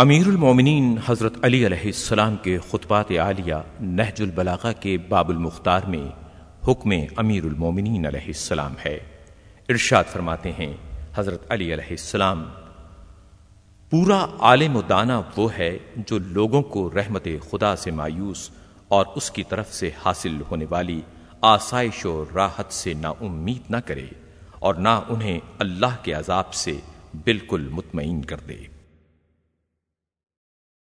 امیر المومنین حضرت علی علیہ السلام کے خطبات عالیہ نہج البلاغہ کے باب المختار میں حکم امیر المومنین علیہ السلام ہے۔ ارشاد فرماتے ہیں، حضرت علی علیہ السلام، پورا عالم و دانا وہ ہے جو لوگوں کو رحمت خدا سے مایوس اور اس کی طرف سے حاصل ہونے والی آسائش و راحت سے نا امید نہ کرے اور نہ انہیں اللہ کے عذاب سے بالکل مطمئن کر دے۔